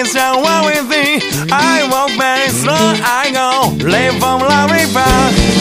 is walk with think. I walk very slow, I go, live from the river.